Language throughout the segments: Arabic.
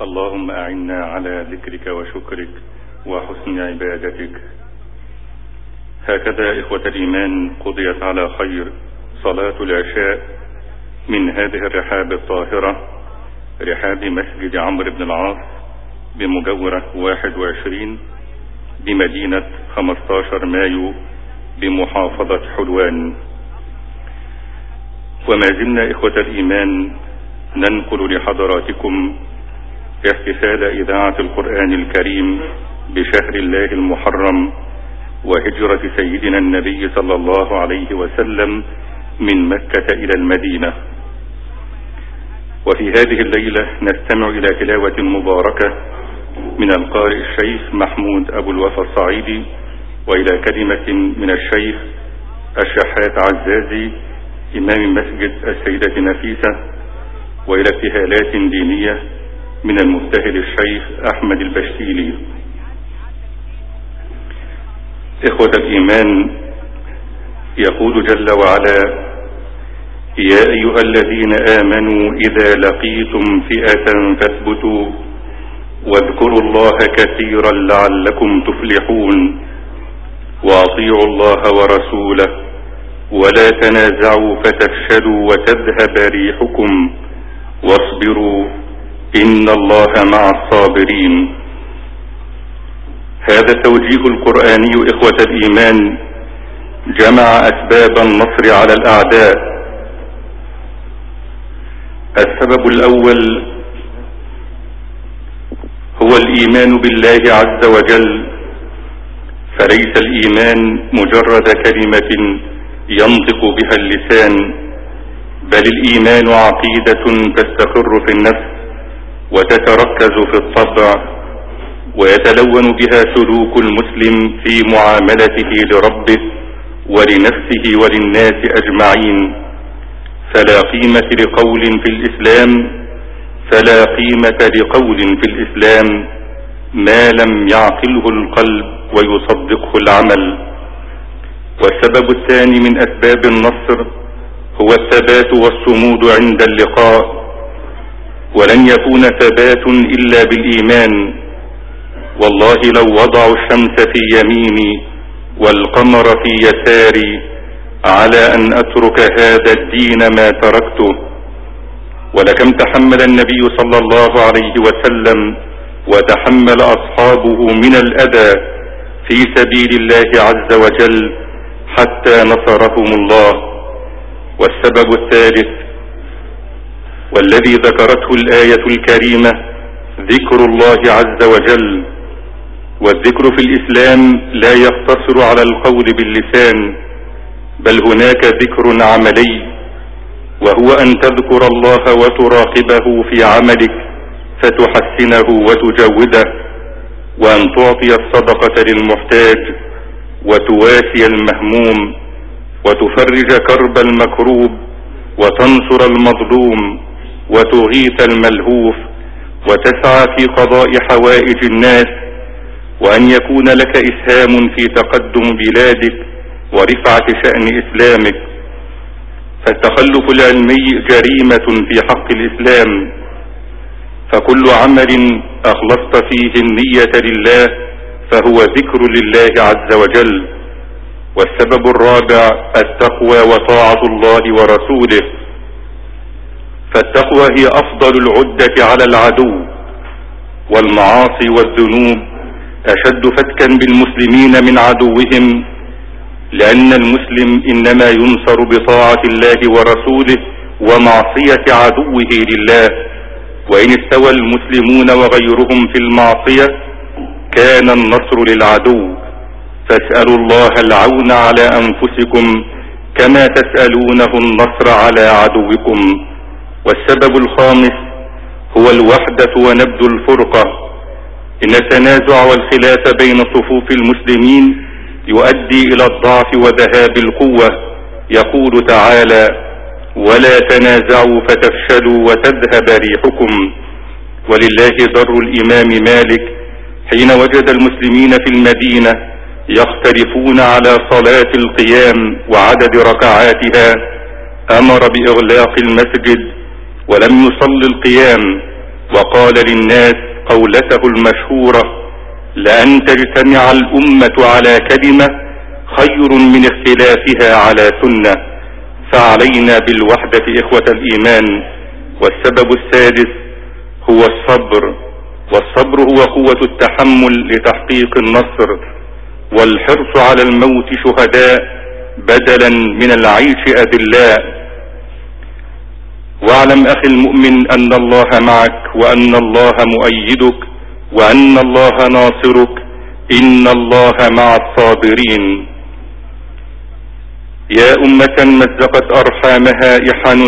اللهم أعنا على ذكرك وشكرك وحسن عبادتك. هكذا إخوة الإيمان قضيت على خير صلاة العشاء من هذه الرحاب الطاهرة رحاب مسجد عمرو بن العاص بمجورة 21 بمدينة 15 مايو بمحافظة حلوان. وما زلنا إخوة الإيمان ننقل لحضراتكم احتفال إذاعة القرآن الكريم بشهر الله المحرم وهجرة سيدنا النبي صلى الله عليه وسلم من مكة إلى المدينة. وفي هذه الليلة نستمع إلى تلاوة مباركة من القارئ الشيخ محمود أبو الوفا الصعيدي وإلى كلمة من الشيخ الشحات عزازي إمام مسجد السيدة نفيسة وإلى ابتهالات دينية من المبتهل الشيخ أحمد البشتيلي. إخوة الإيمان يقول جل وعلا يا أيها الذين آمنوا إذا لقيتم فئة فاثبتوا واذكروا الله كثيرا لعلكم تفلحون واطيعوا الله ورسوله ولا تنازعوا فتفشلوا وتذهب ريحكم واصبروا إن الله مع الصابرين. هذا التوجيه القرآني إخوة الإيمان. جمع أسباب النصر على الأعداء. السبب الأول هو الإيمان بالله عز وجل. فليس الإيمان مجرد كلمة ينطق بها اللسان بل الإيمان عقيدة تستقر في النفس. وتتركز في الطبع ويتلون بها سلوك المسلم في معاملته لربه ولنفسه وللناس أجمعين. فلا قيمة لقول في الإسلام فلا قيمة لقول في الإسلام. ما لم يعقله القلب ويصدقه العمل. والسبب الثاني من أسباب النصر هو الثبات والصمود عند اللقاء. ولن يكون ثبات إلا بالإيمان. والله لو وضعوا الشمس في يميني والقمر في يساري على أن أترك هذا الدين ما تركته. ولكم تحمل النبي صلى الله عليه وسلم وتحمل أصحابه من الأذى في سبيل الله عز وجل حتى نصرهم الله. والسبب الثالث والذي ذكرته الآية الكريمة ذكر الله عز وجل. والذكر في الإسلام لا يقتصر على القول باللسان بل هناك ذكر عملي وهو أن تذكر الله وتراقبه في عملك فتحسنه وتجوده وأن تعطي الصدقة للمحتاج وتواسي المهموم وتفرج كرب المكروب وتنصر المظلوم. وتغيث الملهوف وتسعى في قضاء حوائج الناس وأن يكون لك إسهام في تقدم بلادك ورفعة شأن إسلامك. فالتخلف العلمي جريمة في حق الإسلام. فكل عمل أخلصت فيه النية لله فهو ذكر لله عز وجل. والسبب الرابع التقوى وطاعة الله ورسوله. فالتقوى هي أفضل العدة على العدو والمعاصي والذنوب أشد فتكا بالمسلمين من عدوهم لأن المسلم إنما ينصر بطاعة الله ورسوله ومعصية عدوه لله وإن استوى المسلمون وغيرهم في المعصية كان النصر للعدو. فاسألوا الله العون على أنفسكم كما تسألونه النصر على عدوكم. والسبب الخامس هو الوحدة ونبذ الفرقة. إن التنازع والخلاف بين صفوف المسلمين يؤدي إلى الضعف وذهاب القوة. يقول تعالى ولا تنازعوا فتفشلوا وتذهب ريحكم. ولله ضر الإمام مالك حين وجد المسلمين في المدينة يختلفون على صلاة القيام وعدد ركعاتها أمر بإغلاق المسجد ولم يصل القيام. وقال للناس قولته المشهورة لأن تجتمع الأمة على كلمة خير من اختلافها على سنة. فعلينا بالوحدة إخوة الإيمان. والسبب السادس هو الصبر. والصبر هو قوة التحمل لتحقيق النصر. والحرص على الموت شهداء بدلا من العيش أذلاء واعلم أخي المؤمن أن الله معك وأن الله مؤيدك وأن الله ناصرك إن الله مع الصابرين. يا أمة مزقت أرحامها احن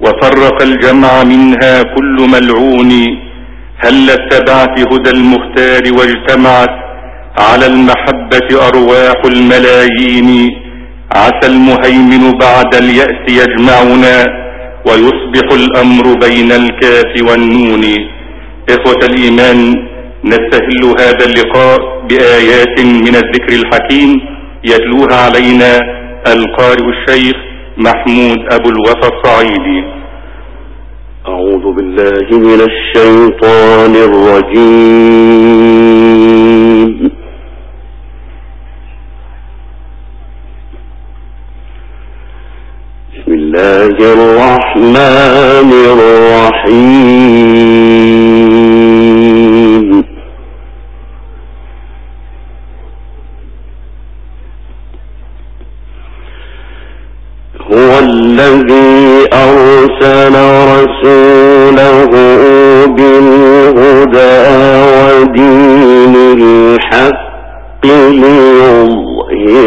وفرق الجمع منها كل ملعون. هل اتبعت هدى المختار واجتمعت على المحبة أرواح الملايين. عسى المهيمن بعد اليأس يجمعنا ويصبح الأمر بين الكاف والنون. إخوة الإيمان نستهل هذا اللقاء بآيات من الذكر الحكيم يتلوها علينا القارئ الشيخ محمود أبو الوفا الصعيدي. أعوذ بالله من الشيطان الرجيم. الرحمن الرحيم. هو الذي أرسل رسوله بالهدى ودين الحق ليظهره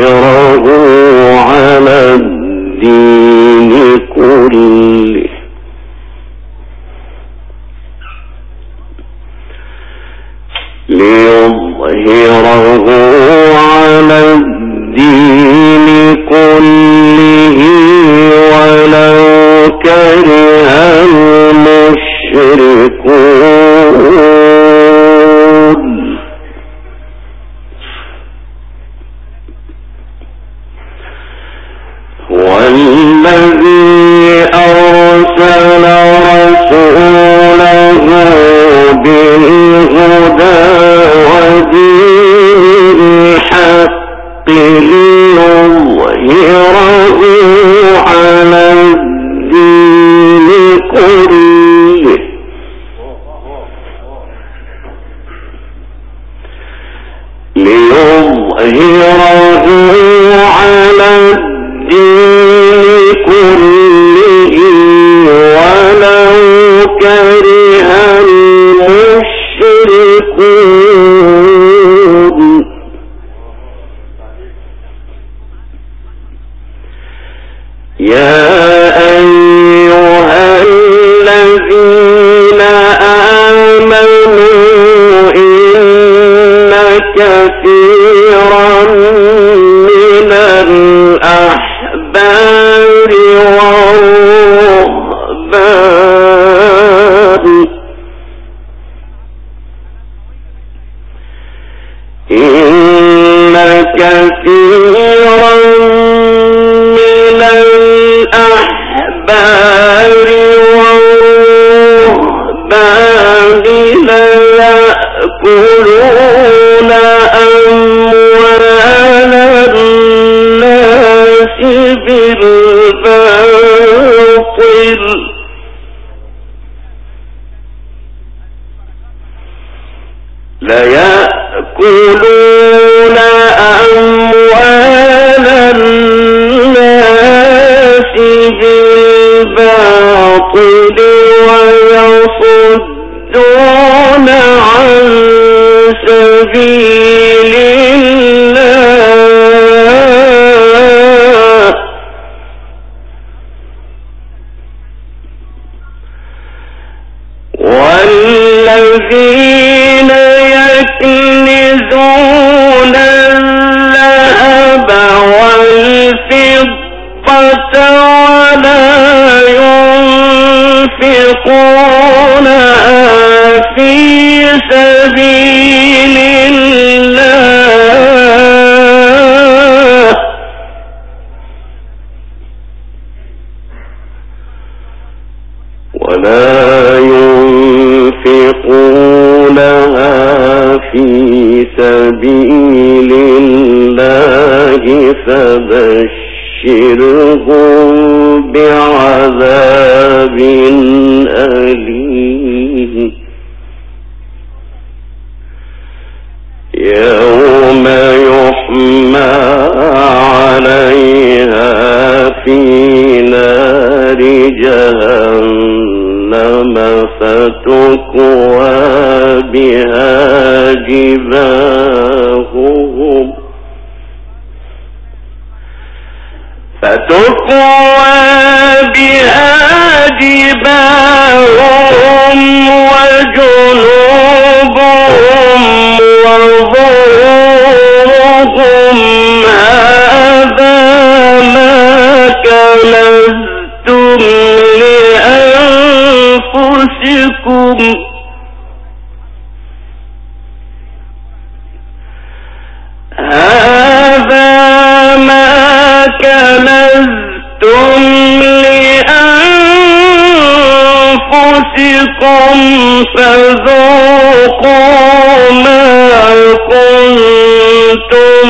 على الدين كله والذي يا ليأكلون سبيل الله. ولا ينفقونها في سبيل الله فبشرهم بعذاب فتكوى بها جباههم وجنوبهم وظهورهم. هذا ما كنزتم لأنفسكم فذوقوا ما كنتم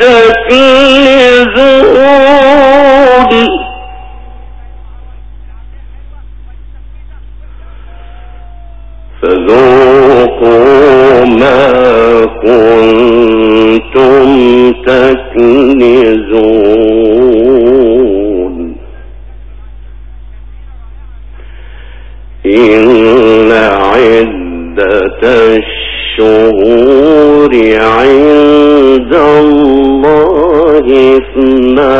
تكنزون. فذوقوا ما كنتم تكنزون. الشهور عند الله اثنا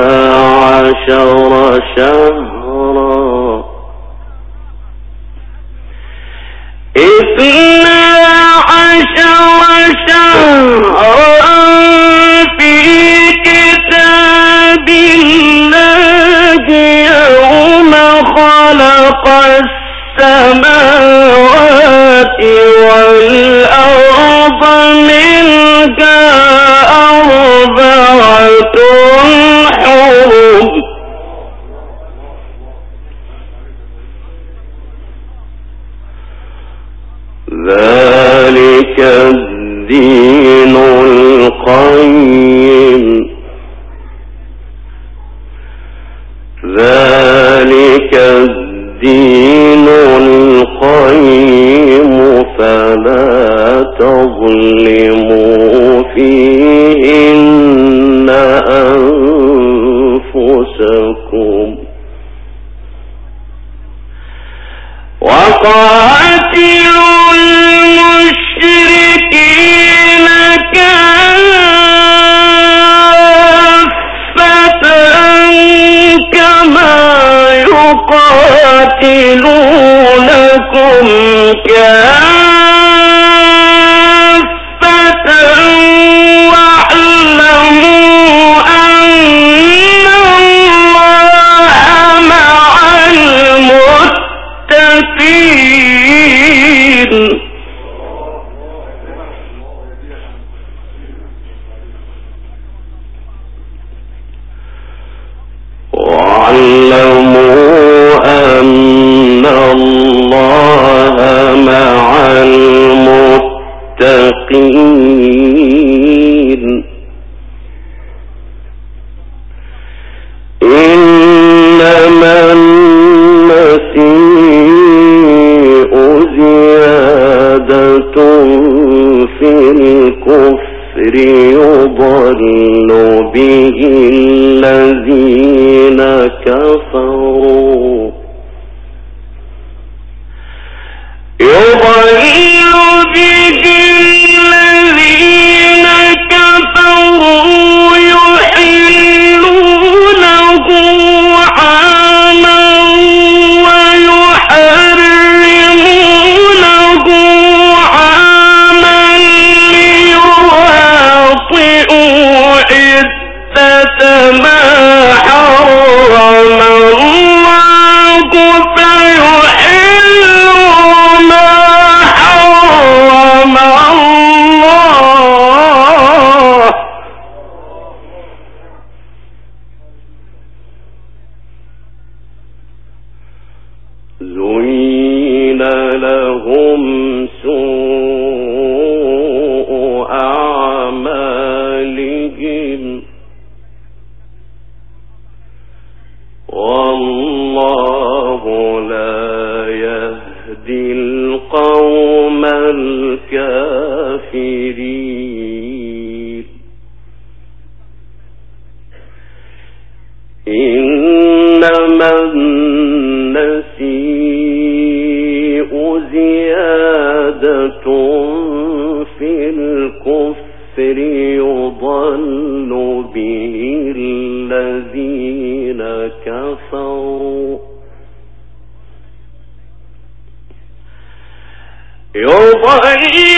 عشر شهرا. اثنا عشر شهرا في كتاب الله يوم خلق السماوات والأرض. أربعة ذلك الدين القيم. أنفسكم وقاتلوا المشركين كافة كما يقاتلونكم كافة. يضل به الذين كفروا. زيادة في الكفر يضل به الذين كفروا. يضل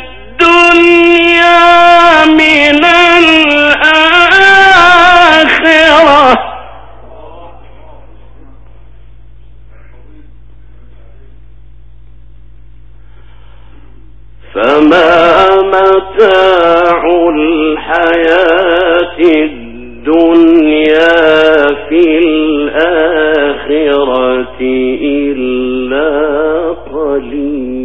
إلا قليلا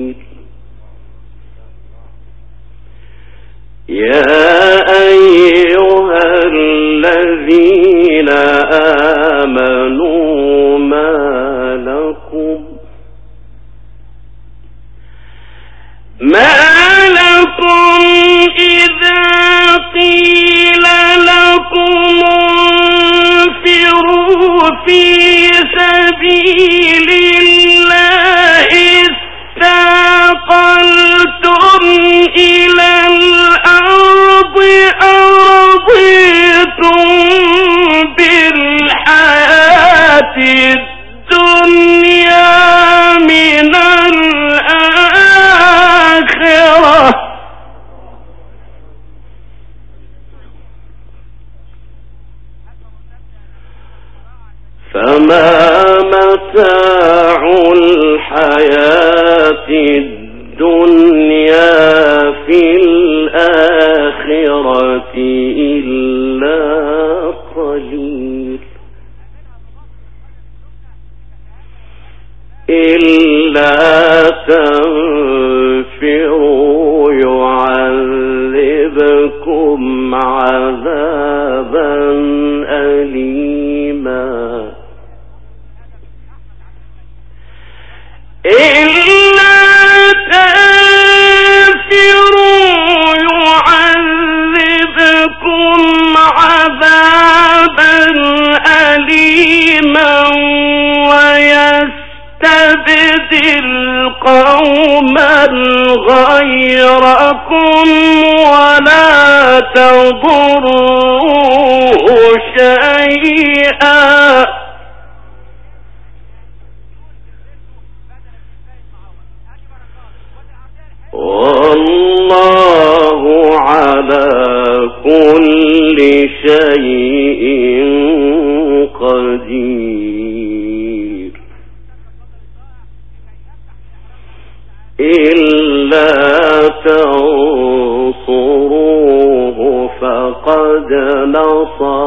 قوما غيركم ولا تضروه شيئا.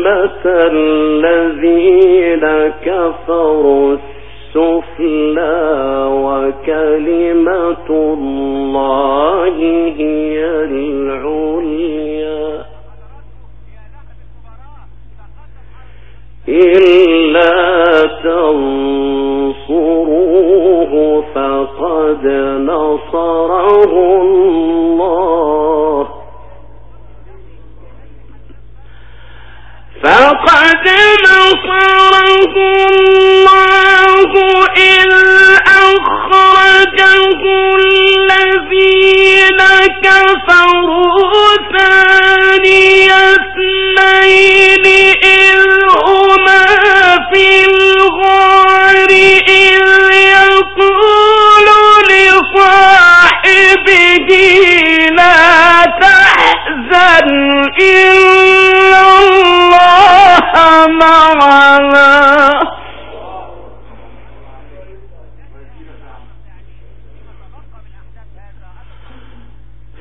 مثل الذين لا تحزن إن الله معنا.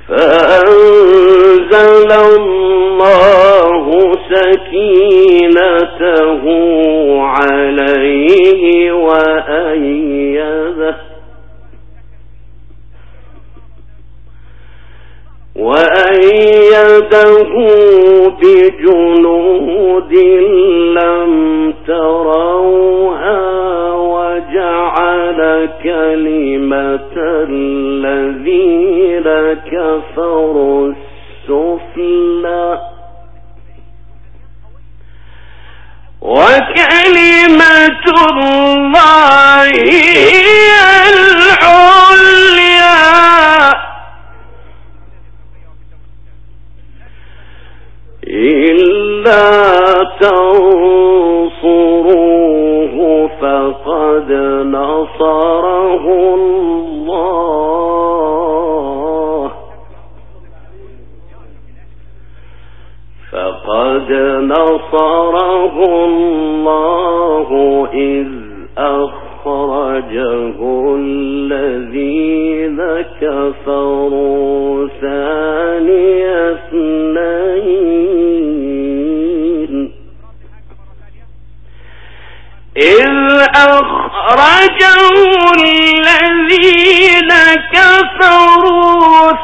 فأنزل الله سكينته عليه وأيده. وأيده بجنود لم تروها وجعل كلمة الذين كفروا السفلى. وكلمة الله هي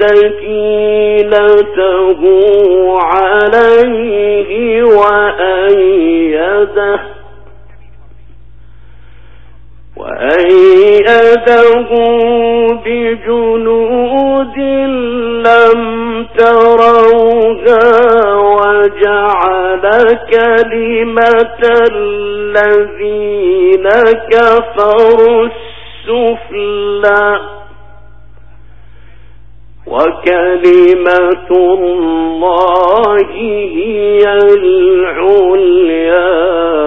سكينته عليه وأيده وأيده بجنود لم تروها وجعل كلمة الذين كفروا السفلى وكلمة الله هي العليا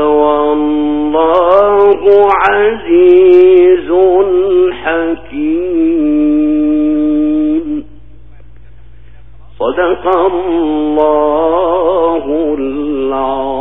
والله عزيز حكيم. صدق الله العظيم.